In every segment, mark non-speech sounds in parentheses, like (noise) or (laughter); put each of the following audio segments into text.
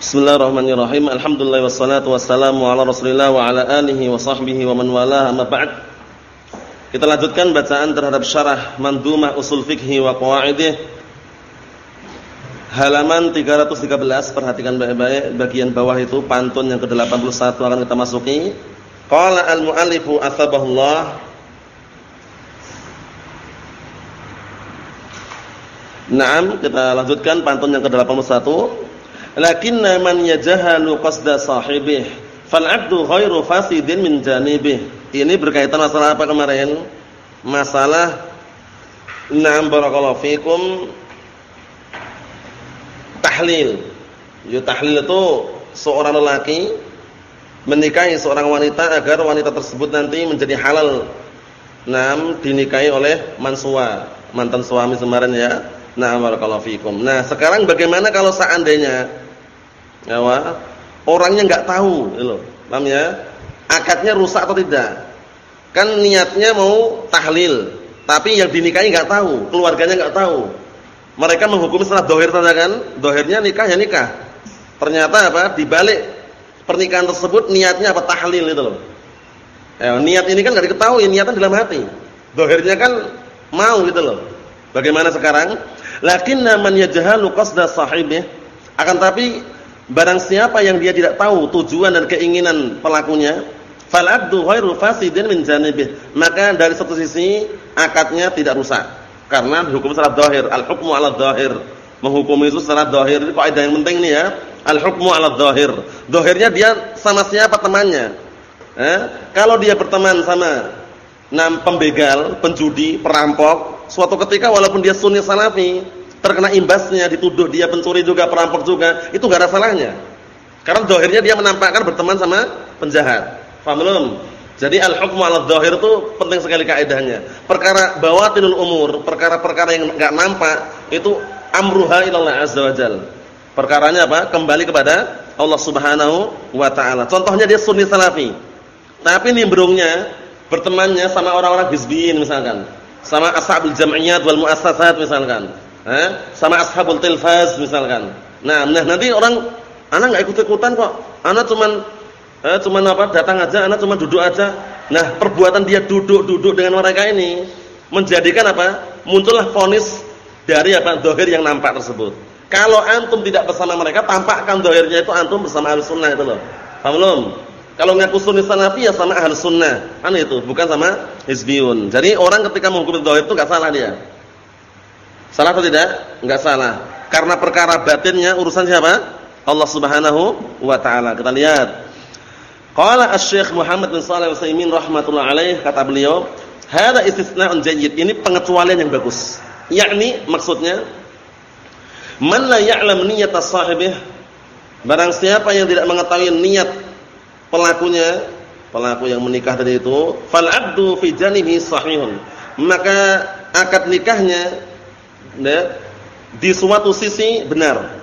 Bismillahirrahmanirrahim. Alhamdulillah wassalatu wassalamu ala Rasulillah wa ala alihi wa sahbihi wa man walah. Amma ba'd. Kita lanjutkan bacaan terhadap syarah Mandumah Usul Fikhi wa Qawaidih. Halaman 313, perhatikan baik-baik bagian bawah itu pantun yang ke-81 akan kita masuki. Qala al-muallifu athabahullah Naam, kita lanjutkan pantun yang ke-81 lakinna man yajahalu qasda sahibih fal 'abdu ghairu fasidin min janibih. Ini berkaitan masalah apa kemarin? Masalah na'am barakallahu fikum tahlil. Ya tahlil itu seorang lelaki menikahi seorang wanita agar wanita tersebut nanti menjadi halal. Naam dinikahi oleh mansua, mantan suami kemarin ya. Nah, barakallahu fikum. Nah, sekarang bagaimana kalau seandainya ya, orangnya enggak tahu, gitu loh. Paham ya? Akadnya rusak atau tidak? Kan niatnya mau tahlil, tapi yang dinikahi enggak tahu, keluarganya enggak tahu. Mereka menghukum setelah dohir saja kan? Dohirnya nikah ya nikah. Ternyata apa? Di balik pernikahan tersebut niatnya apa? Tahlil itu loh. Ya, niat ini kan enggak diketahui, niatan dalam hati. Dohirnya kan mau gitu loh. Bagaimana sekarang? Lakinna man yajhalu qasda sahibih akan tapi barang siapa yang dia tidak tahu tujuan dan keinginan pelakunya fal abdu ghairu fasidin min janibih. Maka dari satu sisi akadnya tidak rusak. Karena hukum secara zahir al hukmu ala zahir menghukum itu secara zahir ini kaidah yang penting nih ya. Al hukmu ala zahir zahirnya dia sama siapa temannya? Eh? kalau dia berteman sama nam pembegal penjudi perampok suatu ketika walaupun dia sunni salafi, terkena imbasnya, dituduh dia pencuri juga, perampok juga, itu gak ada salahnya. Karena dohirnya dia menampakkan berteman sama penjahat. Faham? Jadi al-hukmu ala dohir itu penting sekali kaidahnya. Perkara bawatinul umur, perkara-perkara yang gak nampak, itu amruha ilallah azza wa jal. Perkaranya apa? Kembali kepada Allah subhanahu wa ta'ala. Contohnya dia sunni salafi. Tapi nimbrungnya, bertemannya sama orang-orang hizbiyin misalkan sama ashabul jam'iyat wal muassasat misalkan. Eh? Sama ashabul tilfaz misalkan. Nah, nah nanti orang anak enggak ikut-ikutan kok. Anak cuman eh cuman apa? datang aja, anak cuman duduk aja. Nah, perbuatan dia duduk-duduk dengan mereka ini menjadikan apa? Muncullah fonis dari apa? dohir yang nampak tersebut. Kalau antum tidak bersama mereka, tampakkan dohirnya itu antum bersama ahli sunnah itu loh. Paham belum? Kalau ngaku sunni salafi ya sama ahli sunnah. Kan itu, bukan sama hizbiyun. Jadi orang ketika menghukum dzahir itu enggak salah dia. Salah atau tidak? Enggak salah. Karena perkara batinnya urusan siapa? Allah Subhanahu wa taala. Kita lihat. Qala Asy-Syaikh Muhammad bin Shalih Al-Utsaimin rahimatullah alaih kata beliau, "Hada istisna'un jayyid." Ini pengecualian yang bagus. Yakni maksudnya man la ya'lam niyyat as-sahibih Barang siapa yang tidak mengetahui niat pelakunya, pelaku yang menikah tadi itu, fal abdu fi janibi sahihun. Maka akad nikahnya ya, di suatu sisi benar.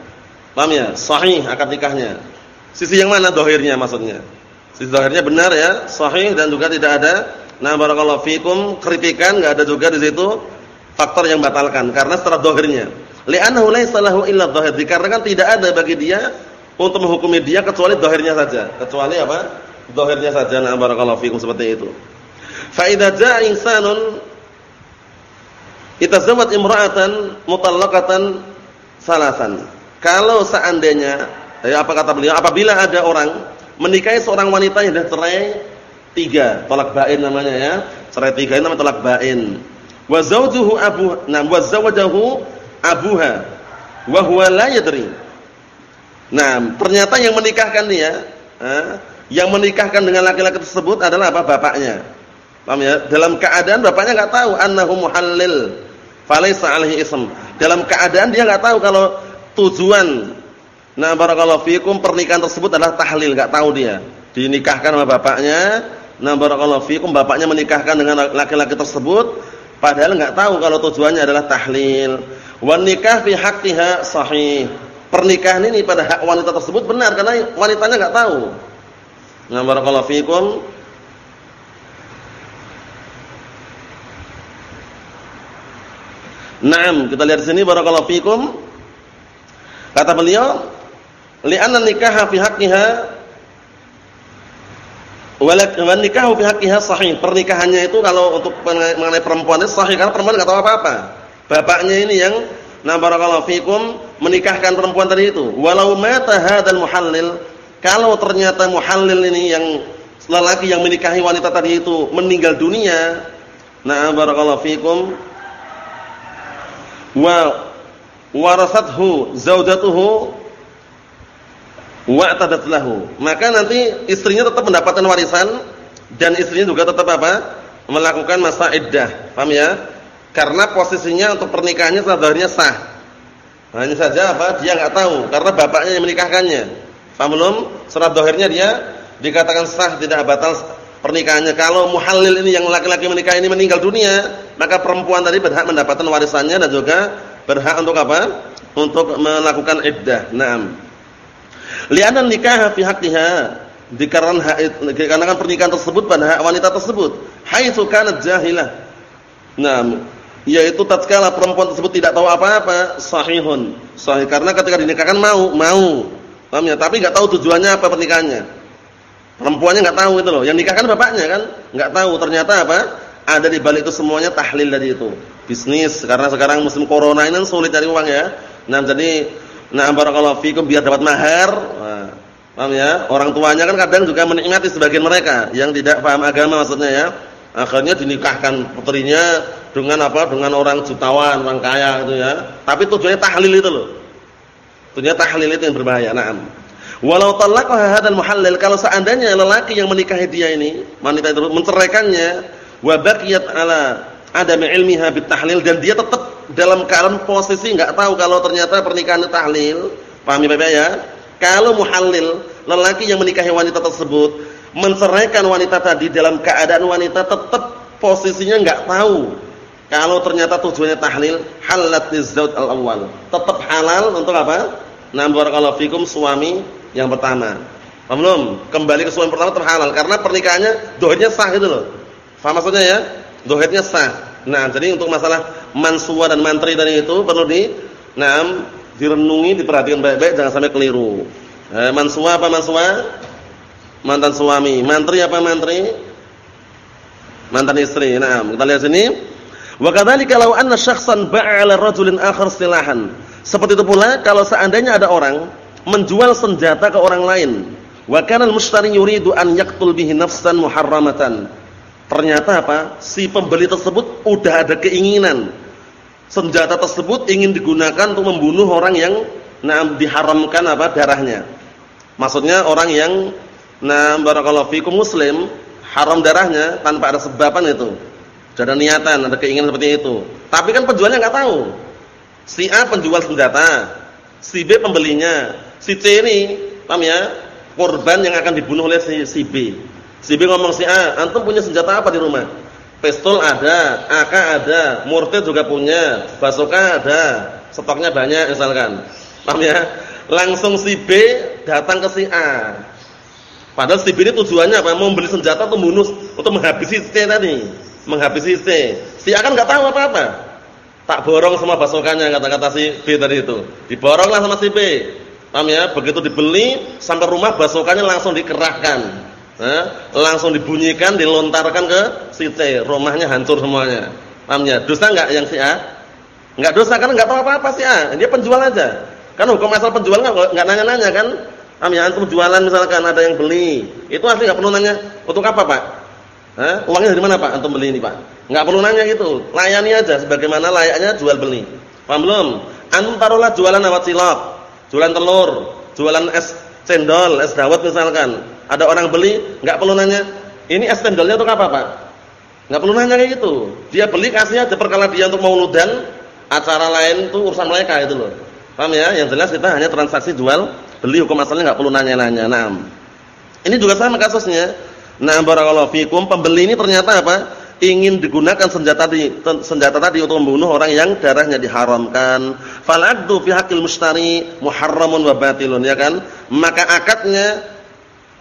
Paham ya? Sahih akad nikahnya. Sisi yang mana dohirnya maksudnya? Sisi dohirnya benar ya, sahih dan juga tidak ada nah barakallahu fikum kritikan enggak ada juga di situ faktor yang batalkan karena secara dohirnya. Li'annahu laisa lahu illa dhahir. Dikarenakan tidak ada bagi dia untuk menghukumi dia kecuali dohirnya saja. Kecuali apa? Dohirnya saja. Nah, barakallahu fikum seperti itu. Fa idza jaa insanun itazawwaj imra'atan mutallaqatan salasan. Kalau seandainya ya apa kata beliau apabila ada orang menikahi seorang wanita yang sudah cerai tiga, tolak bain namanya ya. Cerai tiga ini namanya tolak bain. Wa zawjuhu abu, nah wa zawajahu abuha wa huwa la yadri Nah, ternyata yang menikahkan dia, eh, yang menikahkan dengan laki-laki tersebut adalah apa? Bapaknya. Paham ya? Dalam keadaan bapaknya enggak tahu annahu muhallil. Falaisa alaihi ism. Dalam keadaan dia enggak tahu kalau tujuan nah barakallahu fikum pernikahan tersebut adalah tahlil, enggak tahu dia. Dinikahkan sama bapaknya, nah barakallahu fikum bapaknya menikahkan dengan laki-laki tersebut padahal enggak tahu kalau tujuannya adalah tahlil. Wan nikah fi haqqiha sahih pernikahan ini pada hak wanita tersebut benar karena wanitanya enggak tahu. Nah, barakallahu fikum. Naam, kita lihat sini barakallahu fikum. Kata beliau, Li'anna nikaha fi haqqiha Wal nikahu fi haqqiha sahih. Pernikahannya itu kalau untuk mengenai perempuan itu sahih karena perempuan enggak tahu apa-apa. Bapaknya ini yang na barakallahu fikum menikahkan perempuan tadi itu. Walau mata hadzal muhallil, kalau ternyata muhallil ini yang lelaki yang menikahi wanita tadi itu meninggal dunia, na barakallahu fikum wa warasathu zaujatuhu wa'tadat lahu. Maka nanti istrinya tetap mendapatkan warisan dan istrinya juga tetap apa? melakukan masa iddah. Paham ya? Karena posisinya untuk pernikahannya sebenarnya sah. Hanya saja apa? Dia enggak tahu karena bapaknya yang menikahkannya. Paham belum? Surat dohirnya dia dikatakan sah tidak batal pernikahannya. Kalau muhallil ini yang laki-laki menikah ini meninggal dunia, maka perempuan tadi berhak mendapatkan warisannya dan juga berhak untuk apa? Untuk melakukan iddah. Naam. Li'anna nikah fi haqqiha dikarenakan pernikahan tersebut pada hak wanita tersebut haitsu kanat jahilah. Nah, yaitu tatkala perempuan tersebut tidak tahu apa-apa, sahihun. Sahih karena ketika dinikahkan mau, mau. Paham ya? Tapi enggak tahu tujuannya apa pernikahannya. Perempuannya enggak tahu itu loh. Yang nikahkan bapaknya kan enggak tahu. Ternyata apa? Ada di balik itu semuanya tahlil tadi itu. Bisnis karena sekarang musim corona ini kan sulit cari uang ya. Nah, jadi Nah, barakallahu fikum biar dapat mahar. Nah, paham ya? Orang tuanya kan kadang juga menikmati sebagian mereka yang tidak paham agama maksudnya ya. Akhirnya dinikahkan putrinya dengan apa? Dengan orang jutawan, orang kaya gitu ya. Tapi tujuannya tahlil itu loh. Tujuannya tahlil itu yang berbahaya. Naam. Walau talaqaha hadzal muhallil kalau seandainya lelaki yang menikahi dia ini, wanita itu menceraikannya wa baqiyat ala adami ilmiha bitahlil dan dia tetap dalam keadaan posisi enggak tahu kalau ternyata pernikahan itu tahlil. Pahami Bapak ya? Kalau muhallil, lelaki yang menikahi wanita tersebut menceraikan wanita tadi dalam keadaan wanita tetap posisinya enggak tahu. Kalau ternyata tujuannya tahlil, halat lizauj al-awwal. Tetap halal untuk apa? Nah, barakallahu fikum suami yang pertama. Paham belum? Kembali ke suami pertama terhalal karena pernikahannya dohirnya sah gitu loh. Faham maksudnya ya? Dohirnya sah. Nah, jadi untuk masalah mansua dan mantri tadi itu perlu di nah, direnungi, diperhatikan baik-baik jangan sampai keliru. Eh, mansua apa mansua? Mantan suami. Mantri apa mantri? Mantan istri. Nah, kita lihat sini. Wa kadzalika law anna syakhsan ba'ala rajulin akhar silahan. Seperti itu pula kalau seandainya ada orang menjual senjata ke orang lain. Wa kana al-mushtari yuridu an yaqtul bihi nafsan muharramatan Ternyata apa? Si pembeli tersebut udah ada keinginan senjata tersebut ingin digunakan untuk membunuh orang yang nah diharamkan apa darahnya. Maksudnya orang yang nah barakallahu fikum muslim haram darahnya tanpa ada sebaban itu. Ada niatan, ada keinginan seperti itu. Tapi kan penjualnya nggak tahu. Si A penjual senjata, si B pembelinya, si C ini, paham ya? Korban yang akan dibunuh oleh si, si B. Si B ngomong si A, antum punya senjata apa di rumah? Pistol ada, AK ada, mortir juga punya, basoka ada, stoknya banyak misalkan. Paham ya? Langsung si B datang ke si A. Padahal si B ini tujuannya apa? Mau beli senjata untuk bunuh, untuk menghabisi C tadi. Menghabisi C. Si A kan nggak tahu apa-apa. Tak borong semua basokanya kata-kata si B tadi itu. Diboronglah sama si B. Paham ya? Begitu dibeli sampai rumah basokanya langsung dikerahkan. Langsung dibunyikan, dilontarkan ke si C, rumahnya hancur semuanya. Paham ya? Dosa enggak yang si A? Enggak dosa karena enggak tahu apa-apa si A, dia penjual aja. Kan hukum asal penjual enggak enggak nanya-nanya kan? Paham ya? Antum jualan misalkan ada yang beli, itu asli enggak perlu nanya, "Untuk apa, Pak?" Uangnya dari mana, Pak? Antum beli ini, Pak. Enggak perlu nanya gitu. Layani aja sebagaimana layaknya jual beli. Paham belum? Antum taruhlah jualan awat cilok, jualan telur, jualan es cendol, es dawet misalkan ada orang beli, nggak perlu nanya, ini es cendolnya untuk apa, Pak? Nggak perlu nanya kayak gitu. Dia beli kasih aja perkara dia untuk mauludan, acara lain itu urusan mereka itu loh. Paham ya? Yang jelas kita hanya transaksi jual beli hukum asalnya nggak perlu nanya-nanya. Nah, ini juga sama kasusnya. Nah, barakallahu fikum, pembeli ini ternyata apa? Ingin digunakan senjata tadi senjata tadi untuk membunuh orang yang darahnya diharamkan. Falaqdu fi haqqil mushtari muharramun wa batilun ya kan? Maka akadnya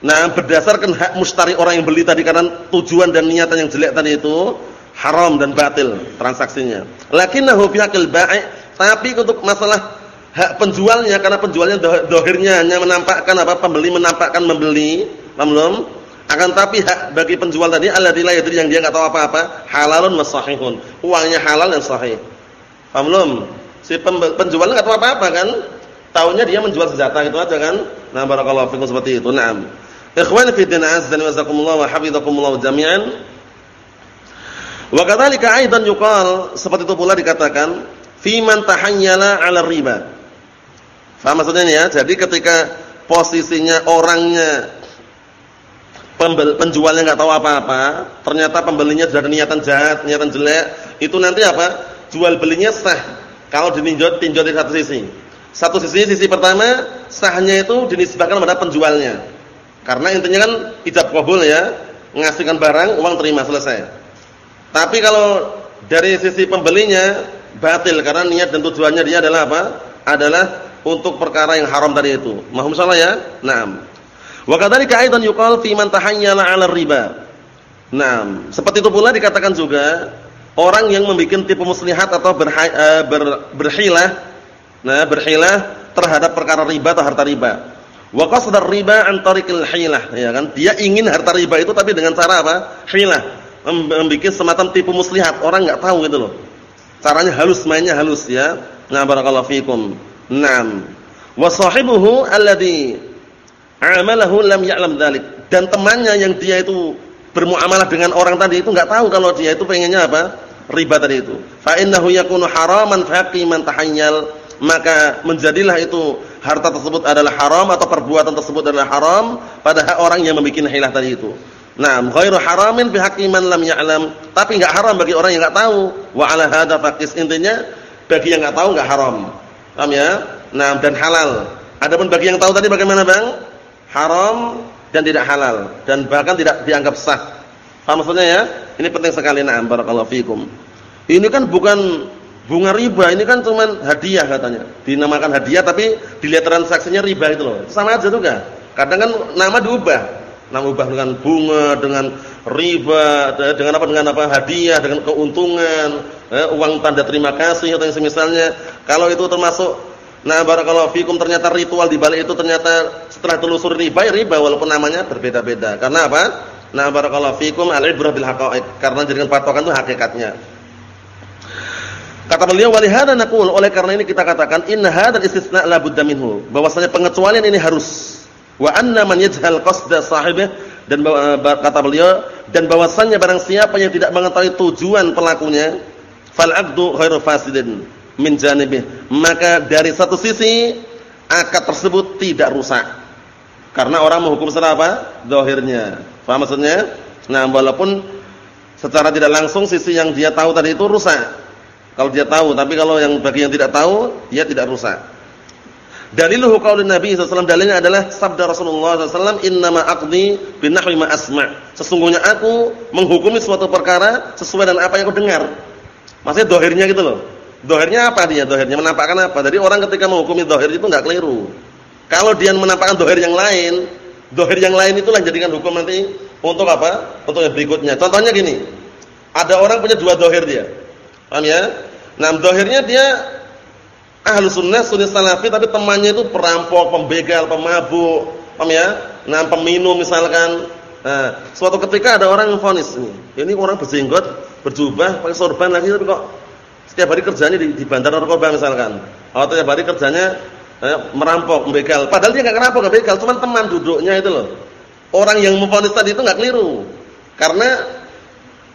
Nah, berdasarkan hak mustari orang yang beli tadi karena tujuan dan niatan yang jelek tadi itu haram dan batil transaksinya. Lakinnahu fi haqqil bai' tapi untuk masalah hak penjualnya karena penjualnya dohirnya hanya menampakkan apa pembeli menampakkan membeli, Akan tapi hak bagi penjual tadi alladzi la yadri yang dia enggak tahu apa-apa, halalun wa sahihun. Uangnya halal dan sahih. Paham belum? Si penjualnya enggak tahu apa-apa kan? Taunya dia menjual senjata itu aja kan? Nah, barakallahu fikum seperti itu. Naam. Ikhwani fi din azza wa jazakumullah wa hafizakumullah jami'an. Wa kadzalika aidan yuqal seperti itu pula dikatakan fi man tahayyala 'ala riba. Faham maksudnya ya? Jadi ketika posisinya orangnya penjualnya nggak tahu apa-apa, ternyata pembelinya sudah ada niatan jahat, niatan jelek, itu nanti apa? Jual belinya sah kalau dininjau tinjau di satu sisi. Satu sisi sisi pertama sahnya itu dinisbahkan pada penjualnya. Karena intinya kan ijab kabul ya, ngasihkan barang, uang terima selesai. Tapi kalau dari sisi pembelinya batil karena niat dan tujuannya dia adalah apa? Adalah untuk perkara yang haram tadi itu. Mahum salah ya? Naam. Wa kadzalika aidan yuqal fi man tahayyala 'ala riba. Naam, seperti itu pula dikatakan juga orang yang membuat tipu muslihat atau berha, uh, ber, berhilah nah berhilah terhadap perkara riba atau harta riba. Wa qasdar riba an tariqil hilah, ya kan? Dia ingin harta riba itu tapi dengan cara apa? Hilah. Membuat semacam tipu muslihat, orang enggak tahu gitu loh. Caranya halus, mainnya halus ya. Nah, barakallahu fikum. Naam. Wa sahibuhu amalahu lam ya'lam dzalik. Dan temannya yang dia itu bermuamalah dengan orang tadi itu enggak tahu kalau dia itu pengennya apa? Riba tadi itu. Fa innahu yakunu haraman faqiman tahayyal, maka menjadilah itu harta tersebut adalah haram atau perbuatan tersebut adalah haram pada orang yang membuat hilah tadi itu. Nah, ghairu haramin fi haqqi man lam ya'lam, tapi enggak haram bagi orang yang enggak tahu. Wa ala hadza faqis intinya bagi yang enggak tahu enggak haram. Paham ya? Nah, dan halal. Adapun bagi yang tahu tadi bagaimana, Bang? Haram dan tidak halal dan bahkan tidak dianggap sah. Paham maksudnya ya? Ini penting sekali na'am barakallahu fikum. Ini kan bukan bunga riba, ini kan cuma hadiah katanya. Dinamakan hadiah tapi dilihat transaksinya riba itu loh. Sama aja juga. Kadang kan nama diubah. Nama ubah dengan bunga, dengan riba, dengan apa dengan apa hadiah, dengan keuntungan, eh, uang tanda terima kasih atau yang semisalnya. Kalau itu termasuk Nah, barakallahu fikum ternyata ritual di balik itu ternyata setelah telusur riba ya riba walaupun namanya berbeda-beda. Karena apa? Nah, barakallahu fikum al-ibrah bil haqa'iq. Karena jadikan patokan itu hakikatnya. Kata beliau walihada naqul oleh karena ini kita katakan inna hadzal istisna la budda minhu. Bahwasanya pengecualian ini harus. Wa anna man yajhal qasda sahibih dan kata beliau dan bahwasannya barang siapa yang tidak mengetahui tujuan pelakunya fal aqdu ghairu fasidin min janibih. Maka dari satu sisi akad tersebut tidak rusak. Karena orang menghukum secara apa? Zahirnya. Paham maksudnya? Nah, walaupun secara tidak langsung sisi yang dia tahu tadi itu rusak. Kalau dia tahu, tapi kalau yang bagi yang tidak tahu, dia tidak rusak. Daliluhu qaulun Nabi SAW dalilnya adalah sabda Rasulullah SAW innama aqdi binahwi ma asma. Sesungguhnya aku menghukumi suatu perkara sesuai dengan apa yang aku dengar. Maksudnya dohirnya gitu loh. Dohirnya apa dia? Dohirnya menampakkan apa? Jadi orang ketika menghukumi dohir itu nggak keliru. Kalau dia menampakkan dohir yang lain, dohir yang lain itulah jadikan hukum nanti untuk apa? Untuk yang berikutnya. Contohnya gini, ada orang punya dua dohir dia, paham ya? Nah, dohirnya dia ahlu sunnah, sunnah salafi, tapi temannya itu perampok, pembegal, pemabuk, paham ya? Nah, peminum misalkan. Nah, suatu ketika ada orang yang fonis ini, ini orang berjenggot, berjubah, pakai sorban lagi, tapi kok setiap hari kerjanya di, di bandar narkoba misalkan. Atau setiap hari kerjanya eh, merampok, membegal. Padahal dia enggak merampok, enggak begal, cuma teman duduknya itu loh. Orang yang memfonis tadi itu enggak keliru. Karena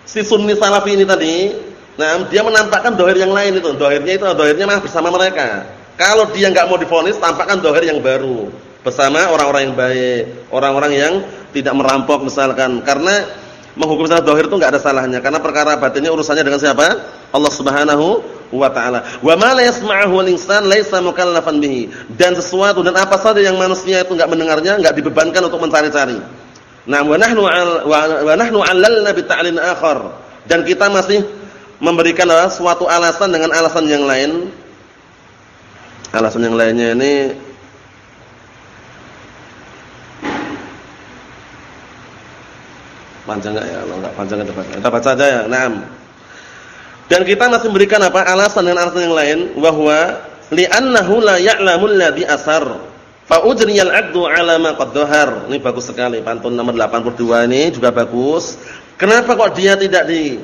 si sunni salafi ini tadi, nah dia menampakkan dohir yang lain itu. Dohirnya itu dohirnya mah bersama mereka. Kalau dia enggak mau difonis, tampakkan dohir yang baru bersama orang-orang yang baik, orang-orang yang tidak merampok misalkan. Karena menghukum secara dohir itu enggak ada salahnya karena perkara batinnya urusannya dengan siapa? Allah Subhanahu wa taala. Wa ma la yasma'uhu al-insan laisa mukallafan bihi. Dan sesuatu dan apa saja yang manusia itu enggak mendengarnya, enggak dibebankan untuk mencari-cari. Nah, wa nahnu wa nahnu 'allalna bi ta'lin akhar. Dan kita masih memberikan suatu alasan dengan alasan yang lain. Alasan yang lainnya ini Panjang enggak ya? Kalau enggak panjang kita baca. Kita baca saja ya. Naam. Dan kita masih memberikan apa? Alasan dan alasan yang lain bahwa li'annahu la ya'lamul ladzi asar fa ujriyal 'aqdu 'ala ma qad. Ini bagus sekali pantun nomor 82 ini juga bagus. Kenapa kok dia tidak di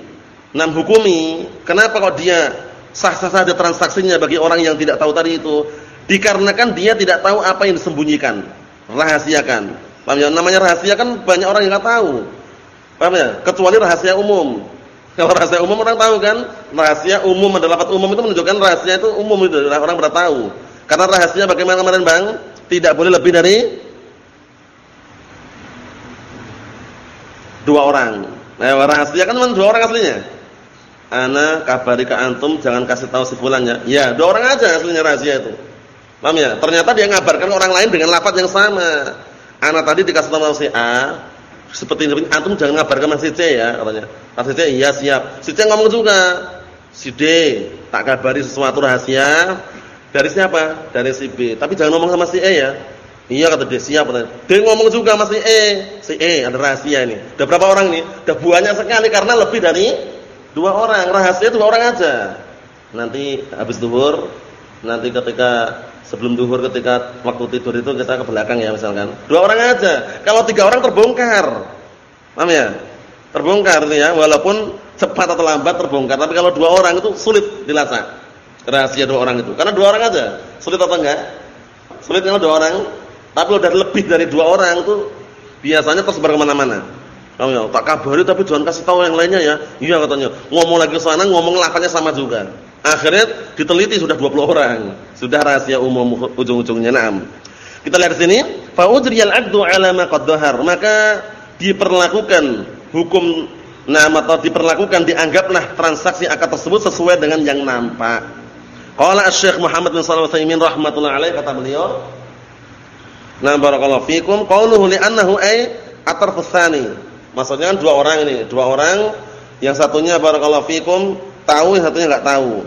enam hukumi? Kenapa kok dia sah-sah saja transaksinya bagi orang yang tidak tahu tadi itu? Dikarenakan dia tidak tahu apa yang disembunyikan, rahasiakan. Ya? Namanya rahasia kan banyak orang yang enggak tahu. Paham ya? Kecuali rahasia umum. (laughs) Kalau rahasia umum orang tahu kan? Rahasia umum adalah dapat umum itu menunjukkan rahasia itu umum itu orang ber tahu. Karena rahasia bagaimana kemarin Bang? Tidak boleh lebih dari dua orang. Nah, rahasia kan cuma dua orang aslinya. Ana kabari ke antum jangan kasih tahu si fulannya. Ya, dua orang aja aslinya rahasia itu. Paham ya? Ternyata dia ngabarkan orang lain dengan lafaz yang sama. Ana tadi dikasih tahu si A, seperti ini antum jangan ngabarkan si C ya katanya. Mas C iya siap. Si C ngomong juga. Si D tak kabari sesuatu rahasia dari siapa? Dari si B. Tapi jangan ngomong sama si E ya. Iya kata dia siap katanya. D ngomong juga sama si E. Si E ada rahasia ini. Udah berapa orang nih? Udah banyak sekali karena lebih dari dua orang. Rahasia dua orang aja. Nanti habis duhur, nanti ketika sebelum duhur ketika waktu tidur itu kita ke belakang ya misalkan. Dua orang aja. Kalau tiga orang terbongkar. Paham ya? Terbongkar itu ya, walaupun cepat atau lambat terbongkar. Tapi kalau dua orang itu sulit dilacak. Rahasia dua orang itu. Karena dua orang aja. Sulit atau enggak? Sulit kalau dua orang. Tapi udah lebih dari dua orang itu biasanya tersebar ke mana-mana. Paham ya? Tak kabari tapi jangan kasih tahu yang lainnya ya. Iya katanya. Ngomong lagi sana, ngomong lafaznya sama juga. Akhirnya diteliti sudah 20 orang. Sudah rahasia umum ujung-ujungnya. Naam. Kita lihat sini, fa ujriyal 'aqdu 'ala ma Maka diperlakukan hukum nama atau diperlakukan dianggaplah transaksi akad tersebut sesuai dengan yang nampak. Qala Asy-Syaikh Muhammad bin Shalih Al-Utsaimin rahimatullah alaih kata beliau, "Na barakallahu fikum qauluhu li'annahu ay atarfus tsani." Maksudnya kan dua orang ini, dua orang yang satunya barakallahu fikum tahu yang satunya enggak tahu.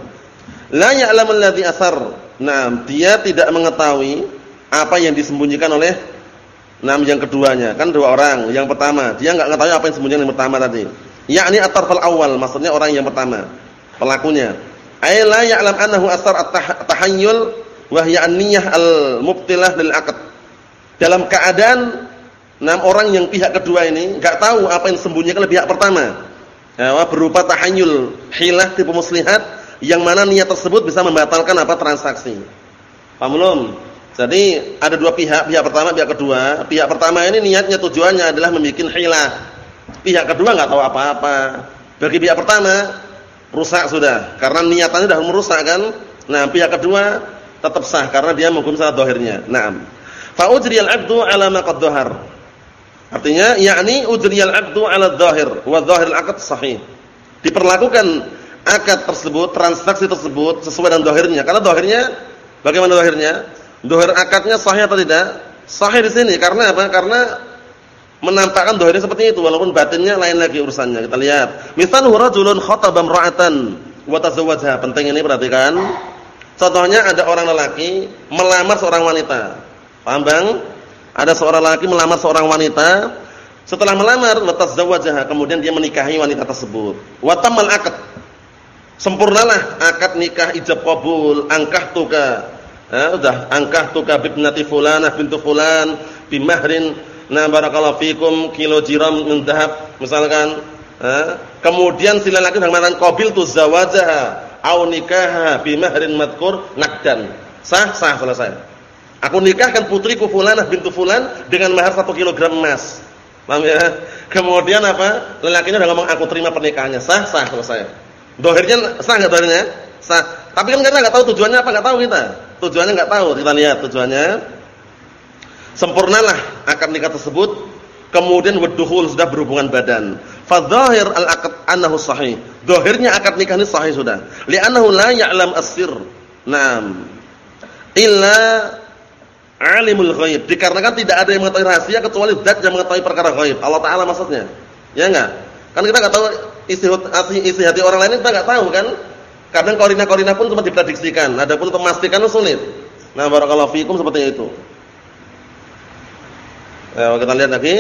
La ya'lamul ladzi asar. Nah, dia tidak mengetahui apa yang disembunyikan oleh Nam yang keduanya kan dua orang. Yang pertama dia enggak mengetahui apa yang disembunyikan yang pertama tadi. Yakni at-tarfal awal, maksudnya orang yang pertama, pelakunya. Ai la ya'lam annahu asar at-tahayyul wa hiya an-niyyah al-mubtilah lil aqd. Dalam keadaan enam orang yang pihak kedua ini enggak tahu apa yang disembunyikan oleh pihak pertama. Ya, berupa tahanyul, hilah tipu muslihat yang mana niat tersebut bisa membatalkan apa transaksi. Paham belum? Jadi ada dua pihak, pihak pertama, pihak kedua. Pihak pertama ini niatnya tujuannya adalah membuat hilah. Pihak kedua nggak tahu apa-apa. Bagi pihak pertama rusak sudah, karena niatannya sudah merusak kan. Nah, pihak kedua tetap sah karena dia menghukum salah dohirnya. Naam. Fa ujriyal 'aqdu 'ala ma qad Artinya yakni ujriyal 'aqdu 'ala dhahir wa dhahirul 'aqd sahih. Diperlakukan akad tersebut, transaksi tersebut sesuai dengan dohirnya. Karena dohirnya bagaimana dohirnya? Dohir akadnya sahih atau tidak? Sahih di sini karena apa? Karena menampakkan dohirnya seperti itu walaupun batinnya lain lagi urusannya. Kita lihat. Misal rajulun khataba imra'atan wa tazawwajaha. Penting ini perhatikan. Contohnya ada orang lelaki melamar seorang wanita. Paham Bang? Ada seorang lelaki melamar seorang wanita. Setelah melamar wa tazawwajaha, kemudian dia menikahi wanita tersebut. Wa tamal akad. Sempurnalah akad nikah ijab qabul, angkah tuka. Eh, udah. Angkah tu kabibnati fulanah bintu fulan. Bimahrin. Na barakallahu fikum kilo jiram min misalkan. Eh, kemudian si lelaki dengan qabil tu zawajaha au nikaha bimahrin madkur nakdan. Sah? Sah selesai. Aku nikahkan putriku fulanah bintu fulan dengan mahar 1 kg emas. Paham ya? Kemudian apa? Lelakinya udah ngomong aku terima pernikahannya. Sah? Sah selesai dohirnya sah enggak dohirnya sah tapi kan kita enggak tahu tujuannya apa enggak tahu kita Tujuannya enggak tahu, kita lihat tujuannya. Sempurnalah akad nikah tersebut, kemudian waddukhul sudah berhubungan badan. Fadzahir al-aqd annahu sahih. Zahirnya akad nikah ini sahih sudah. Li'annahu la ya'lam as-sir. Naam. Illa alimul ghaib. Dikarenakan tidak ada yang mengetahui rahasia kecuali zat yang mengetahui perkara ghaib. Allah taala maksudnya. Ya enggak? Kan kita enggak tahu isi hati, isi hati orang lain kita enggak tahu kan? Kadang korina-korina pun cuma diprediksikan, adapun untuk memastikan sulit. Nah, barakallahu fikum seperti itu. Ya, kita lihat lagi.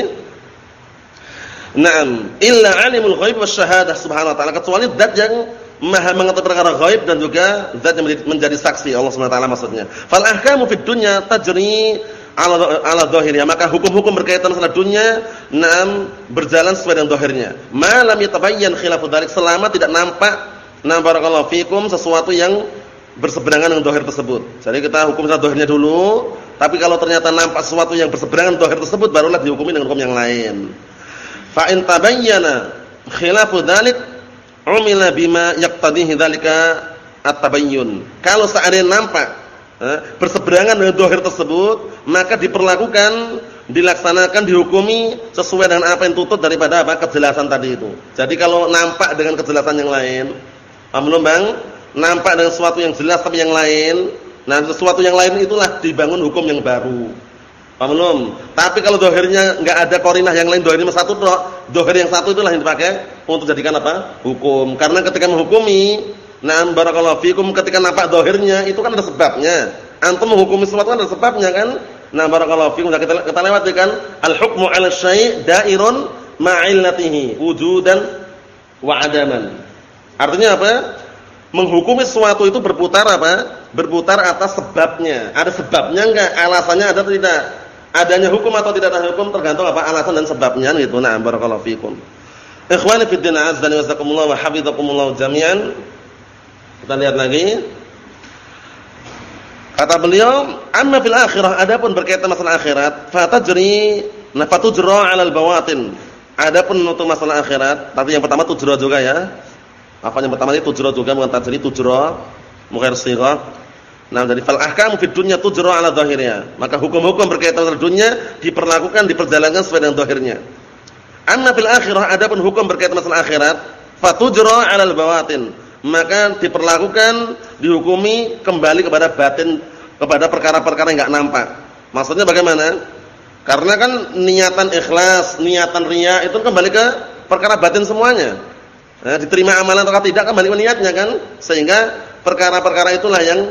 Naam, illa alimul ghaib wasyahadah subhanahu wa ta'ala kecuali zat yang Maha mengetahui perkara gaib dan juga zat yang menjadi saksi Allah Subhanahu wa taala maksudnya. Fal ahkamu fid dunya tajri ala ala zahirnya maka hukum-hukum berkaitan masalah dunia enam berjalan sesuai dengan zahirnya. Malam yatabayyan khilafu dzalik selama tidak nampak na barakallahu fikum sesuatu yang berseberangan dengan zahir tersebut. Jadi kita hukum saja zahirnya dulu, tapi kalau ternyata nampak sesuatu yang berseberangan dengan zahir tersebut barulah dihukumi dengan hukum yang lain. Fa in tabayyana khilafu dzalik umila bima yaqtadihi dzalika at-tabayyun. Kalau seandainya nampak berseberangan dengan dohir tersebut, maka diperlakukan, dilaksanakan, dihukumi sesuai dengan apa yang tutut daripada apa kejelasan tadi itu. Jadi kalau nampak dengan kejelasan yang lain, paham belum? Nampak dengan sesuatu yang jelas tapi yang lain, nah sesuatu yang lain itulah dibangun hukum yang baru. Paham belum? Tapi kalau dohirnya nggak ada korinah yang lain, dohirnya satu dohir yang satu itulah yang dipakai untuk jadikan apa? Hukum. Karena ketika menghukumi, nah barakallahu fikum ketika nampak dohirnya itu kan ada sebabnya. Antum menghukumi sesuatu kan ada sebabnya kan? Nah barakallahu fikum kita, kita lewati kan al-hukmu 'ala syai' dairun ma'illatihi wujudan wa 'adaman. Artinya apa? Menghukumi sesuatu itu berputar apa? Berputar atas sebabnya. Ada sebabnya enggak? Alasannya ada atau tidak? adanya hukum atau tidak ada hukum tergantung apa alasan dan sebabnya gitu. Nah, barakallahu fikum. Ikhwani fi din azza wa jazakumullah wa hafizakumullah jami'an. Kita lihat lagi. Kata beliau, "Amma fil akhirah adapun berkaitan masalah akhirat, fatajri nafatujra 'ala al-bawatin." Adapun untuk masalah akhirat, tapi yang pertama tujra juga ya. Apa yang pertama itu tujra juga bukan tajri tujra, mukhair sighah. Nah, jadi fal ahkamu fid dunya tujra 'ala dhahirnya. Maka hukum-hukum berkaitan dengan dunia diperlakukan diperjalankan sesuai dengan zahirnya. Amma fil akhirah adapun hukum berkaitan masalah akhirat fatujra 'alal bawatin. Maka diperlakukan dihukumi kembali kepada batin kepada perkara-perkara yang enggak nampak. Maksudnya bagaimana? Karena kan niatan ikhlas, niatan riya itu kembali ke perkara batin semuanya. Nah, diterima amalan atau tidak kembali ke niatnya kan? Sehingga perkara-perkara itulah yang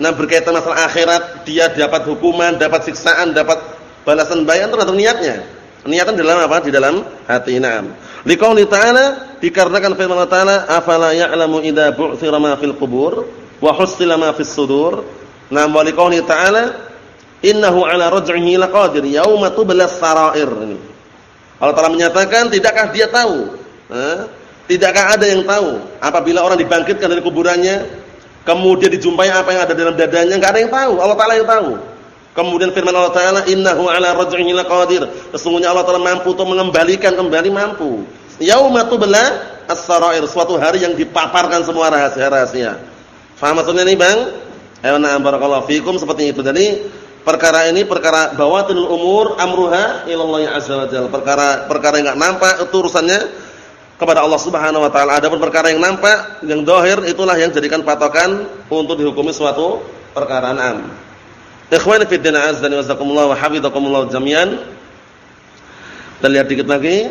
Nah berkaitan masalah akhirat, dia dapat hukuman, dapat siksaan, dapat balasan bayan tergantung niatnya. Niatan dalam apa? Di dalam hati. Naam. Liqauli ta'ala dikarenakan firman Allah Ta'ala, "Afala ya'lamu idza bu'thira ma fil qubur wa husila ma fis sudur." Nah, wa liqauli ta'ala, "Innahu 'ala raj'ihi laqadir yauma tublas sarair." Allah Ta'ala menyatakan, tidakkah dia tahu? Tidakkah ada yang tahu apabila orang dibangkitkan dari kuburannya Kemudian dijumpai apa yang ada dalam dadanya, enggak ada yang tahu, Allah taala yang tahu. Kemudian firman Allah taala, "Innahu 'ala raj'ihi laqadir." Sesungguhnya Allah taala mampu untuk mengembalikan kembali mampu. Yauma tubla as-sarair, suatu hari yang dipaparkan semua rahasia-rahasia. Faham maksudnya ini, Bang? Ayo na'am barakallahu fikum seperti itu. Jadi perkara ini perkara bawatinul umur amruha ilallah azza wa jalla. Perkara perkara yang enggak nampak itu urusannya kepada Allah Subhanahu wa taala. Adapun perkara yang nampak, yang dohir itulah yang jadikan patokan untuk dihukumi suatu perkara am. Ikhwani fi din azza wa jazakumullah wa hafizakumullah jami'an. Kita lihat dikit lagi.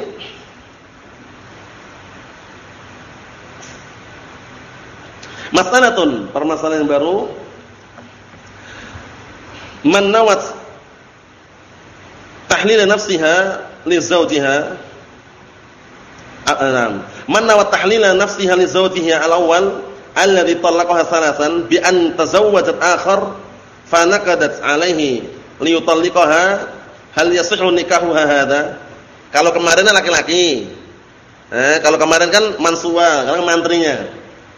Masalatun, permasalahan yang baru. Man nawat tahlil nafsiha li zawjiha Anam. Man nawa tahlila nafsiha li zawjiha al-awwal alladhi talaqaha salasan bi an tazawwajat akhar fa naqadat alaihi li yutalliqaha hal yasihhu nikahuha hadha? Kalau kemarin laki-laki. Eh, kalau kemarin kan mansua, karena mantrinya.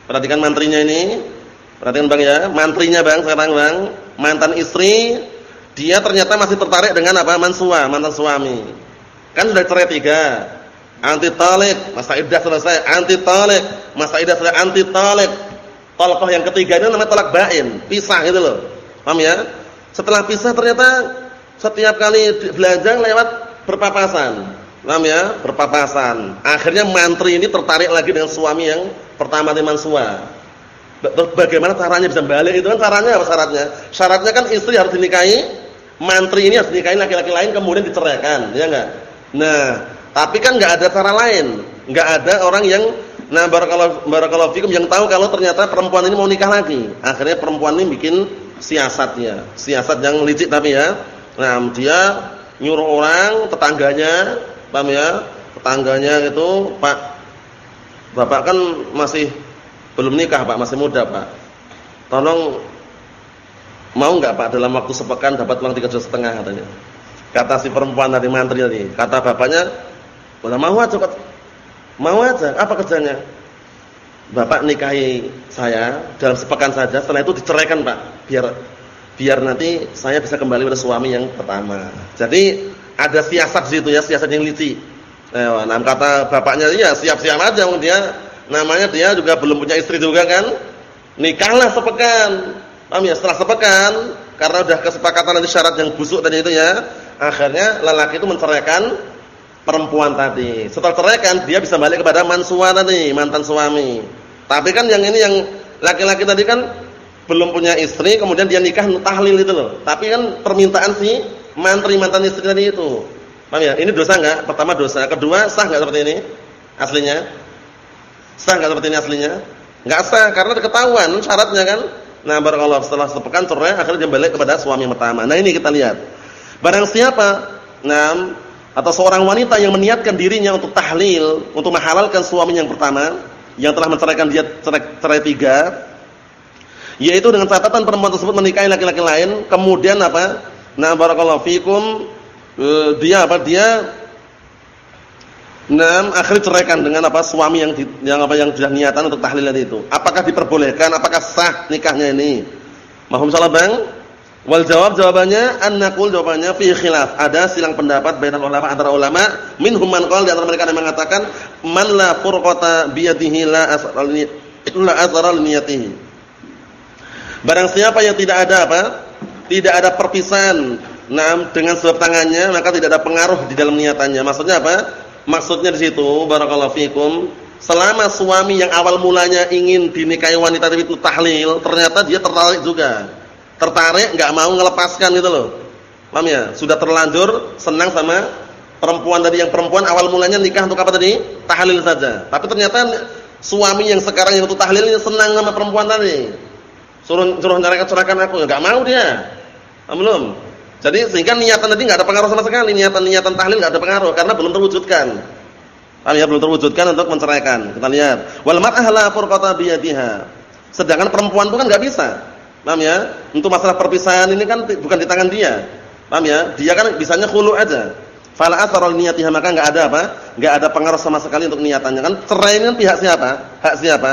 Perhatikan mantrinya ini. Perhatikan Bang ya, mantrinya Bang sekarang Bang, mantan istri dia ternyata masih tertarik dengan apa? Mansua, mantan suami. Kan sudah cerai tiga anti talik, masa iddah selesai, anti talik, masa iddah selesai, anti talik. Talqah yang ketiga ini namanya talak bain, pisah gitu loh. Paham ya? Setelah pisah ternyata setiap kali belajar lewat berpapasan. Paham ya? Berpapasan. Akhirnya mantri ini tertarik lagi dengan suami yang pertama di mansua. Bagaimana caranya bisa balik itu kan caranya apa syaratnya? Syaratnya kan istri harus dinikahi, mantri ini harus dinikahi laki-laki lain kemudian diceraikan, ya enggak? Nah, tapi kan nggak ada cara lain, nggak ada orang yang nah barakallahu barakallahu fikum yang tahu kalau ternyata perempuan ini mau nikah lagi. Akhirnya perempuan ini bikin siasatnya, siasat yang licik tapi ya. Nah, dia nyuruh orang tetangganya, paham ya? Tetangganya itu, Pak Bapak kan masih Belum nikah, Pak, masih muda, Pak. Tolong mau enggak, Pak, dalam waktu sepekan dapat uang tiga juta setengah katanya. Kata si perempuan tadi mantri tadi. Kata bapaknya, "Udah mau aja, Pak. Mau aja. Apa kerjanya?" Bapak nikahi saya dalam sepekan saja, setelah itu diceraikan, Pak. Biar biar nanti saya bisa kembali pada suami yang pertama. Jadi ada siasat situ ya, siasat yang licik. Nah, nah kata bapaknya ya siap-siap aja dia namanya dia juga belum punya istri juga kan. Nikahlah sepekan. Paham ya? Setelah sepekan karena udah kesepakatan nanti syarat yang busuk tadi itu ya, akhirnya lelaki itu menceraikan perempuan tadi. Setelah ceraikan dia bisa balik kepada mansua tadi, mantan suami. Tapi kan yang ini yang laki-laki tadi kan belum punya istri, kemudian dia nikah tahlil itu loh. Tapi kan permintaan si mantri mantan istri tadi itu. Paham ya? Ini dosa enggak? Pertama dosa, kedua sah enggak seperti ini? Aslinya? Sah enggak seperti ini aslinya? Enggak sah karena ketahuan syaratnya kan. Nah, barakallahu setelah sepekan cerai akhirnya dia balik kepada suami pertama. Nah, ini kita lihat. Barang siapa nah atau seorang wanita yang meniatkan dirinya untuk tahlil, untuk menghalalkan suami yang pertama yang telah menceraikan dia cerai, cerai tiga, yaitu dengan catatan perempuan tersebut menikahi laki-laki lain, kemudian apa? Nah, barakallahu fikum uh, dia apa? Dia Nah, akhirnya ceraikan dengan apa? Suami yang di, yang apa yang sudah niatan untuk tahlil itu. Apakah diperbolehkan? Apakah sah nikahnya ini? Mahum salah Bang? Wal jawab jawabannya annaqul jawabannya fi khilaf. Ada silang pendapat bainal ulama antara ulama minhum man qala di antara mereka yang mengatakan man la furqata bi yadihi la asral la asral niyatihi. Barang siapa yang tidak ada apa? Tidak ada perpisahan nah dengan sebab tangannya maka tidak ada pengaruh di dalam niatannya. Maksudnya apa? Maksudnya di situ barakallahu fikum, selama suami yang awal mulanya ingin dinikahi wanita itu tahlil, ternyata dia tertarik juga. Tertarik enggak mau melepaskan gitu loh. Paham ya? Sudah terlanjur senang sama perempuan tadi yang perempuan awal mulanya nikah untuk apa tadi? Tahlil saja. Tapi ternyata suami yang sekarang yang untuk tahlil ini senang sama perempuan tadi. Suruh suruh nyerahkan aku, enggak mau dia. Belum. Jadi sehingga niatan tadi enggak ada pengaruh sama sekali, niatan-niatan tahlil enggak ada pengaruh karena belum terwujudkan. Paham ya? Belum terwujudkan untuk menceraikan. Kita lihat. Wal mar'ah la furqata biyadiha. Sedangkan perempuan itu kan enggak bisa. Paham ya? Untuk masalah perpisahan ini kan bukan di tangan dia. Paham ya? Dia kan bisanya khulu aja. Fala atharal niyatiha maka enggak ada apa? Enggak ada pengaruh sama sekali untuk niatannya kan. Cerai ini kan pihak siapa? Hak siapa?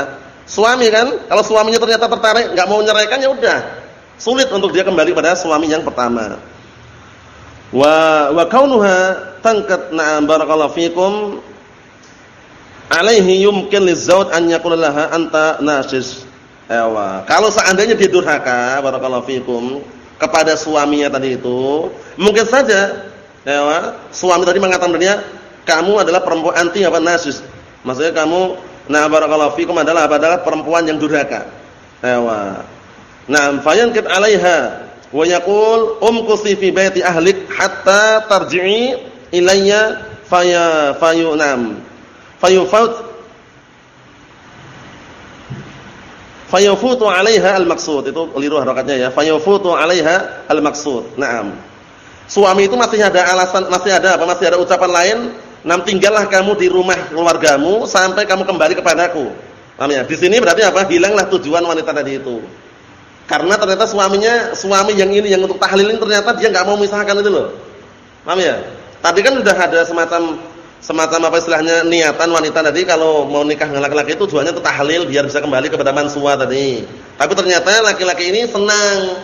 Suami kan? Kalau suaminya ternyata tertarik enggak mau menyeraikan ya udah. Sulit untuk dia kembali pada suami yang pertama wa wa kaunuha tangkat na'am barakallahu fikum alaihi yumkin lizawj an yaqula laha anta nasis ewa. Kalau seandainya dia durhaka barakallahu fikum kepada suaminya tadi itu mungkin saja ewa suami tadi mengatakan dia kamu adalah perempuan anti apa nasis? Maksudnya kamu nah barakallahu fikum adalah apa adalah perempuan yang durhaka. Ewa. Nah fayankit alaiha wa yaqul umkusi fi baiti ahlik hatta tarji'i ilayya faya fayunam. Fayufut fayufutu 'alaiha al-maqsud. Itu keliru harokatnya ya. Fayufutu 'alaiha al-maqsud. Na'am. Suami itu masih ada alasan masih ada apa? Masih ada ucapan lain? Nam tinggallah kamu di rumah keluargamu sampai kamu kembali kepadaku paham ya? Di sini berarti apa? Hilanglah tujuan wanita tadi itu. Karena ternyata suaminya, suami yang ini yang untuk tahlil ini ternyata dia nggak mau memisahkan itu loh. Paham ya? Tadi kan sudah ada semacam semacam apa istilahnya niatan wanita tadi kalau mau nikah dengan laki-laki itu tujuannya untuk tahlil biar bisa kembali kepada mansua tadi. Tapi ternyata laki-laki ini senang.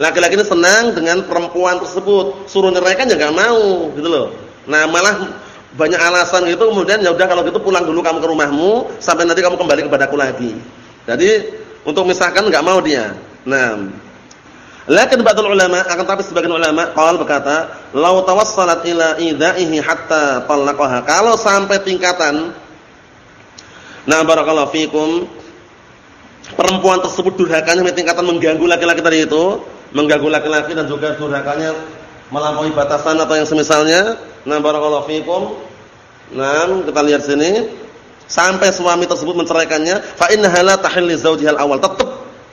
Laki-laki ini senang dengan perempuan tersebut. Suruh nyeraikan ya nggak mau gitu loh. Nah, malah banyak alasan gitu kemudian ya udah kalau gitu pulang dulu kamu ke rumahmu sampai nanti kamu kembali kepadaku lagi. Jadi untuk misahkan enggak mau dia. Nah, lakin ba'dul ulama akan tapi sebagian ulama qaul berkata, "Lau tawassalat ila idaihi hatta talaqaha." Kalau sampai tingkatan Nah, barakallahu fikum perempuan tersebut durhakanya tingkatan mengganggu laki-laki tadi itu, mengganggu laki-laki dan juga durhakanya melampaui batasan atau yang semisalnya. Nah, barakallahu fikum. Nah, kita lihat sini sampai suami tersebut menceraikannya, fa innaha la tahil li zawjihal awal. Tetap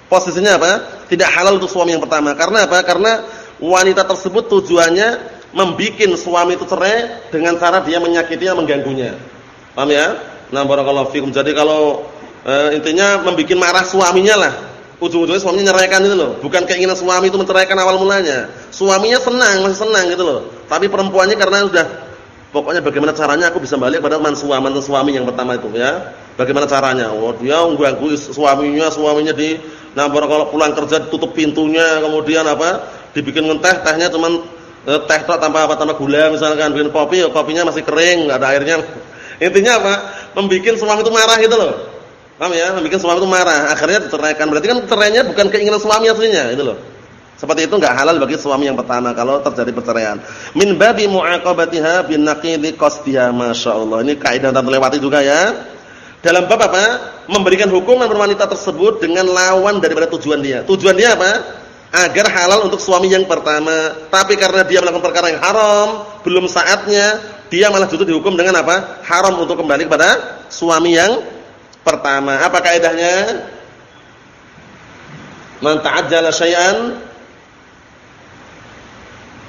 posisinya apa? Tidak halal untuk suami yang pertama. Karena apa? Karena wanita tersebut tujuannya membikin suami itu cerai dengan cara dia menyakitinya, mengganggunya. Paham ya? Nah, barakallahu fikum. Jadi kalau E, intinya membuat marah suaminya lah. Ujung-ujungnya suaminya nyeraikan itu loh. Bukan keinginan suami itu menceraikan awal mulanya. Suaminya senang, masih senang gitu loh. Tapi perempuannya karena sudah pokoknya bagaimana caranya aku bisa balik pada mansua mantan suami yang pertama itu ya. Bagaimana caranya? Oh, dia ganggu suaminya, suaminya di nah kalau pulang kerja tutup pintunya, kemudian apa? Dibikin teh, tehnya cuman eh, teh tanpa apa tanpa gula misalkan bikin kopi, kopinya masih kering, enggak ada airnya. (laughs) Intinya apa? Membikin suami itu marah gitu loh. Paham ya? Membikin suami itu marah, akhirnya diceraikan. Berarti kan cerainya bukan keinginan suami aslinya, gitu loh. Seperti itu enggak halal bagi suami yang pertama kalau terjadi perceraian. Min babi mu'aqabatiha bin naqidi qasdiha masyaallah. Ini kaidah yang terlewati juga ya. Dalam bab apa? Memberikan hukuman wanita tersebut dengan lawan daripada tujuan dia. Tujuan dia apa? Agar halal untuk suami yang pertama. Tapi karena dia melakukan perkara yang haram, belum saatnya, dia malah justru dihukum dengan apa? Haram untuk kembali kepada suami yang pertama. Apa kaidahnya? Man ta'ajjala syai'an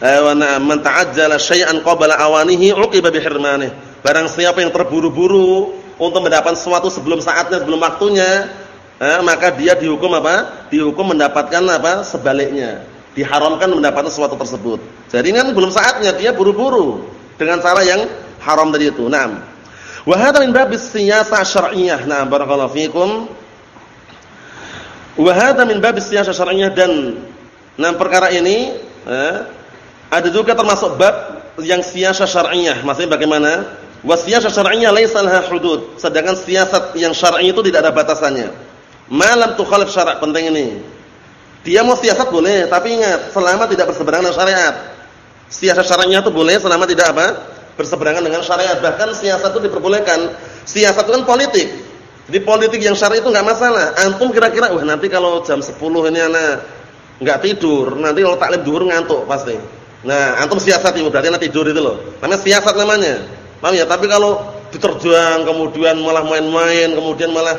na'am man ta'ajjala syai'an qabla awanihi 'uqiba bihirmanih. Barang siapa yang terburu-buru untuk mendapatkan sesuatu sebelum saatnya, sebelum waktunya, eh, maka dia dihukum apa? Dihukum mendapatkan apa? Sebaliknya. Diharamkan mendapatkan sesuatu tersebut. Jadi ini kan belum saatnya, dia buru-buru dengan cara yang haram tadi itu. Naam. Wa hadha min babis siyasah syar'iyyah. Nah, barakallahu fikum. Wa hadha min babis siyasah syar'iyyah dan nah perkara ini eh, ada juga termasuk bab yang siyasah syar'iyyah. Maksudnya bagaimana? Wasiyasah syar'iyyah laisa laha hudud. Sedangkan siasat yang syar'i itu tidak ada batasannya. Malam tukhalif syara' penting ini. Dia mau siasat boleh, tapi ingat selama tidak berseberangan dengan syariat. Siasat syar'inya itu boleh selama tidak apa? berseberangan dengan syariat. Bahkan siasat itu diperbolehkan. Siasat itu kan politik. Di politik yang syar'i itu enggak masalah. Antum kira-kira wah nanti kalau jam 10 ini anak enggak tidur, nanti kalau taklim duhur ngantuk pasti. Nah, antum siasat itu berarti anak tidur itu loh. Namanya siasat namanya. Paham ya? Tapi kalau diterjang kemudian malah main-main, kemudian malah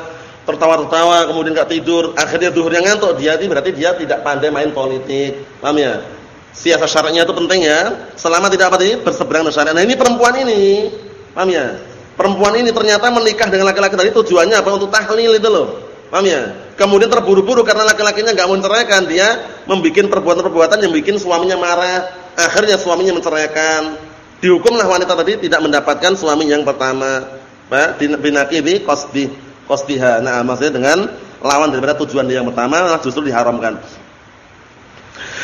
tertawa-tertawa, kemudian enggak tidur, akhirnya duhurnya ngantuk, dia berarti dia tidak pandai main politik. Paham ya? Siasat syar'inya itu penting ya. Selama tidak apa tadi berseberangan dengan syariat. Nah, ini perempuan ini. Paham ya? Perempuan ini ternyata menikah dengan laki-laki tadi tujuannya apa? Untuk tahlil itu loh. Paham ya? Kemudian terburu-buru karena laki-lakinya enggak mau menceraikan, dia membuat perbuatan-perbuatan yang bikin suaminya marah. Akhirnya suaminya menceraikan dihukumlah wanita tadi tidak mendapatkan suami yang pertama. Pak, binaqidi qasdi qasdiha. Nah, maksudnya dengan lawan daripada tujuan dia yang pertama justru diharamkan.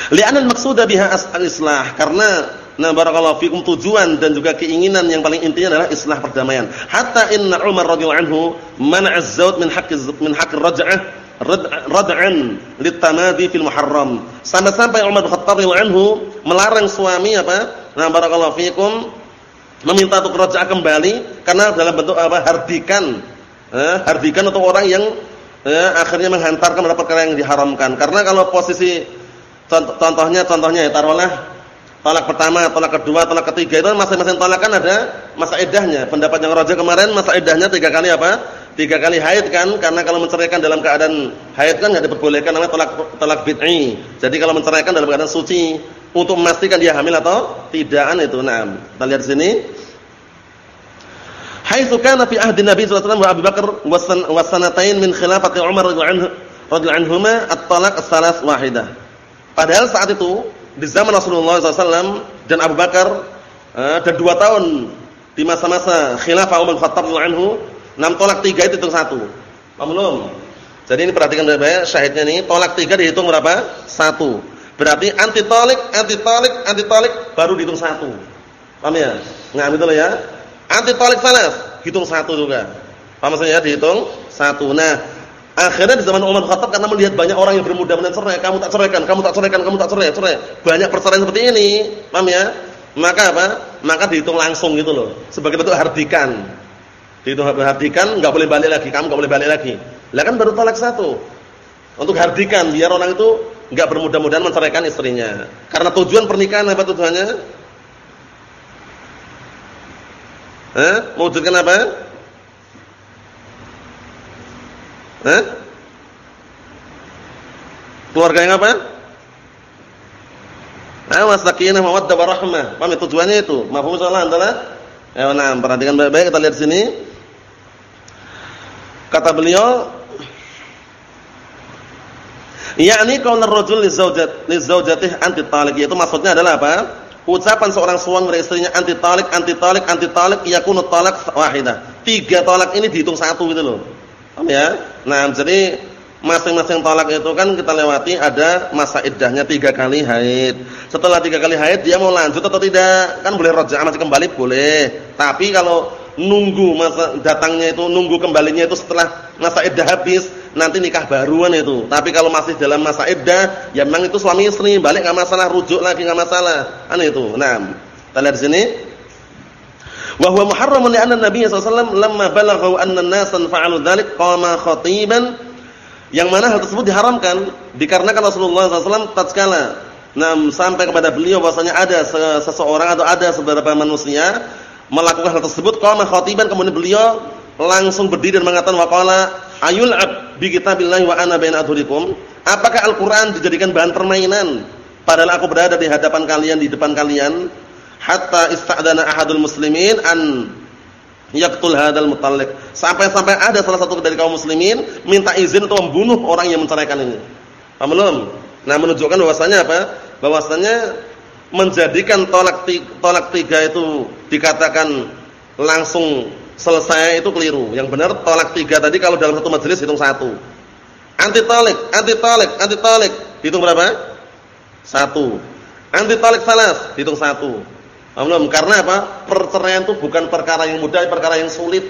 Li'anna al-maqsuda biha al-islah karena nah barakallahu fikum tujuan dan juga keinginan yang paling intinya adalah islah perdamaian. Hatta inna Umar radhiyallahu anhu mana'a az-zawj min haqqi min haqqi raj'ah rad'an litamadi fil muharram. Sampai-sampai Umar bin Khattab anhu melarang suami apa? Nah, barakallahu fikum meminta untuk raja'ah kembali karena dalam bentuk apa? hardikan. Eh, hardikan atau orang yang eh, akhirnya menghantarkan pada perkara yang diharamkan. Karena kalau posisi contohnya contohnya ya taruhlah talak pertama, talak kedua, talak ketiga itu masing-masing talak kan ada masa idahnya. Pendapat yang raja kemarin masa idahnya tiga kali apa? Tiga kali haid kan? Karena kalau menceraikan dalam keadaan haid kan enggak diperbolehkan namanya talak talak bid'i. Jadi kalau menceraikan dalam keadaan suci untuk memastikan dia hamil atau tidakan itu. Nah, kita lihat sini. Haitsu kana fi ahdi Nabi sallallahu wa Abu Bakar wa sanatain min khilafati Umar radhiyallahu anhuma at-talaq as-salas wahidah. Padahal saat itu di zaman Rasulullah SAW dan Abu Bakar eh, dan dua tahun di masa-masa khilafah Umar Khattab anhu, enam tolak tiga itu hitung satu. Paham? Jadi ini perhatikan baik-baik syahidnya ini, tolak tiga dihitung berapa? Satu. Berarti anti tolik, anti tolik, anti tolik baru dihitung satu. Paham ya? Nggak gitu ya. Anti tolik salas, hitung satu juga. Paham maksudnya? Dihitung satu. Nah, Akhirnya di zaman Umar Khattab karena melihat banyak orang yang bermudah-mudahan cerai, kamu tak ceraikan, kamu tak ceraikan, kamu tak cerai, cerai. Banyak perceraian seperti ini, paham ya? Maka apa? Maka dihitung langsung gitu loh. Sebagai bentuk hardikan. Dihitung hardikan, enggak boleh balik lagi, kamu enggak boleh balik lagi. Lah kan baru talak satu. Untuk hardikan biar orang itu enggak bermudah-mudahan menceraikan istrinya. Karena tujuan pernikahan apa tujuannya? Eh, mewujudkan apa? Eh? Keluarga yang apa? Awas sakinah mawaddah warahmah. Paham ya tujuannya itu? Mafhum salah antara? Ayo nah, perhatikan baik-baik kita lihat sini. Kata beliau, yakni qaul ar-rajul li zawjat li zawjatih anti talik yaitu maksudnya adalah apa? Ucapan seorang suami kepada istrinya anti talik, anti talik, anti talik yakunu talak wahidah. Tiga talak ini dihitung satu gitu loh. Paham ya? Nah, jadi masing-masing talak itu kan kita lewati ada masa iddahnya tiga kali haid. Setelah tiga kali haid dia mau lanjut atau tidak? Kan boleh rojak masih kembali boleh. Tapi kalau nunggu masa datangnya itu nunggu kembalinya itu setelah masa iddah habis nanti nikah baruan itu. Tapi kalau masih dalam masa iddah, ya memang itu suami istri, balik enggak masalah, rujuk lagi enggak masalah. Kan itu. Nah, kita lihat di sini. Wa huwa muharramun li anna Nabi sallallahu alaihi wasallam lamma anna an-nasan fa'alu dzalik qama khatiban yang mana hal tersebut diharamkan dikarenakan Rasulullah SAW tatkala nah, sampai kepada beliau bahwasanya ada seseorang atau ada beberapa manusia melakukan hal tersebut qama khatiban kemudian beliau langsung berdiri dan mengatakan waqala ayul ab bi kitabillahi wa ana baina adhurikum? Apakah Al-Qur'an dijadikan bahan permainan padahal aku berada di hadapan kalian di depan kalian? Hatta ista'dana ahadul muslimin an yaqtul hadzal mutalliq sampai-sampai ada salah satu dari kaum muslimin minta izin untuk membunuh orang yang menceraikan ini. Paham belum? Nah menunjukkan bahwasanya apa? Bahwasanya menjadikan tolak tiga, tolak tiga itu dikatakan langsung selesai itu keliru. Yang benar tolak tiga tadi kalau dalam satu majelis hitung satu. Anti tolak, anti tolak, anti tolak hitung berapa? Satu. Anti tolak salas hitung satu. Belum karena apa? Perceraian itu bukan perkara yang mudah, perkara yang sulit,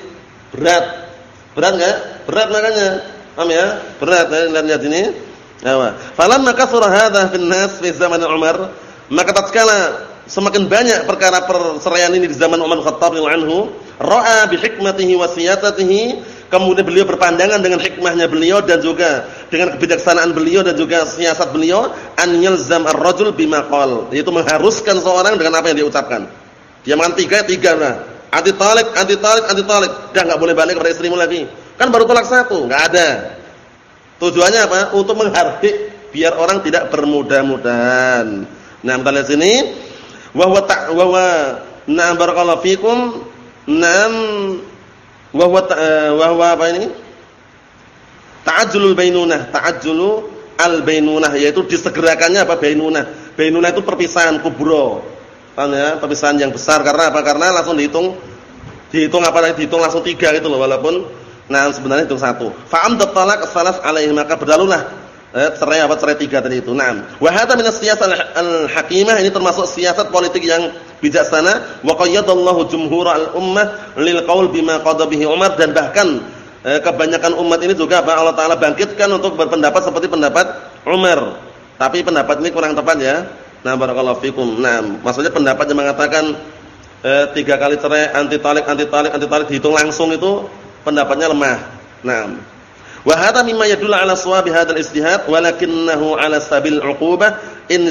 berat. Berat enggak? Berat makanya. Paham ya? Berat. Ya, lihat sini. Ya, Falamma kasura hadha fil nas fi zaman Umar, maka tatkala semakin banyak perkara perceraian ini di zaman Umar Khattab radhiyallahu anhu, ra'a bi hikmatihi wa siyasatihi, kemudian beliau berpandangan dengan hikmahnya beliau dan juga dengan kebijaksanaan beliau dan juga siasat beliau an yalzam ar-rajul bima yaitu mengharuskan seorang dengan apa yang dia ucapkan. Dia makan tiga, tiga lah. Anti talik, anti talik, anti talik. Dah enggak boleh balik kepada istrimu lagi. Kan baru tolak satu, enggak ada. Tujuannya apa? Untuk menghardik biar orang tidak bermudah-mudahan. Nah, kita lihat sini wa huwa ta wa huwa na barakallahu fikum. Nam wa huwa eh, wa huwa apa ini? Ta'ajjulul bainunah ta'ajjulu al bainunah yaitu disegerakannya apa? Bainunah. Bainunah itu perpisahan kubro. Paham ya? Perpisahan yang besar. Karena apa? Karena langsung dihitung dihitung apa dihitung langsung tiga gitu loh walaupun nah sebenarnya hitung satu. Fa'am talaq salaf alaihi maka berlalulah eh, cerai apa cerai tiga tadi itu. Naam. Wa hadha min al-hakimah ini termasuk siasat politik yang bijaksana wa qayyadallahu jumhur al-ummah lil qaul bima qada bihi Umar dan bahkan eh, kebanyakan umat ini juga apa Allah taala bangkitkan untuk berpendapat seperti pendapat Umar. Tapi pendapat ini kurang tepat ya. Nah, barakallahu fikum. Nah, maksudnya pendapat yang mengatakan eh, tiga kali cerai anti talik anti talik anti talik dihitung langsung itu pendapatnya lemah. Nah, Wa hadha mimma yadullu ala shawabi hadzal ijtihad walakinahu ala sabil uqubah in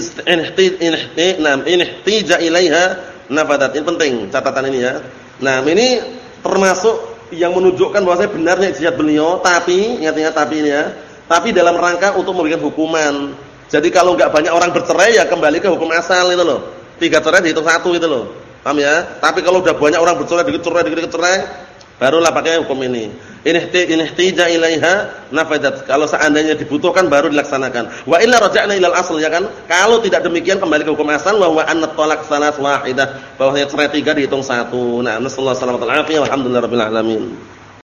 ihtija ilaiha nafadat. Ini penting catatan ini ya. Nah, ini termasuk yang menunjukkan bahwa saya benarnya ijtihad beliau, tapi ingat-ingat tapi ini ya. Tapi dalam rangka untuk memberikan hukuman. Jadi kalau enggak banyak orang bercerai ya kembali ke hukum asal itu loh. Tiga cerai dihitung satu itu loh. Paham ya? Tapi kalau udah banyak orang bercerai dikit cerai dikit cerai, barulah pakai hukum ini. Inihtija ilaiha nafadat. Kalau seandainya dibutuhkan baru dilaksanakan. Wa illa raja'na ilal asl ya kan? Kalau tidak demikian kembali ke hukum asal wa huwa anna talaq salas wahidah. Bahwasanya cerai tiga dihitung satu. Nah, nasallahu alaihi wasallam. Alhamdulillah rabbil alamin.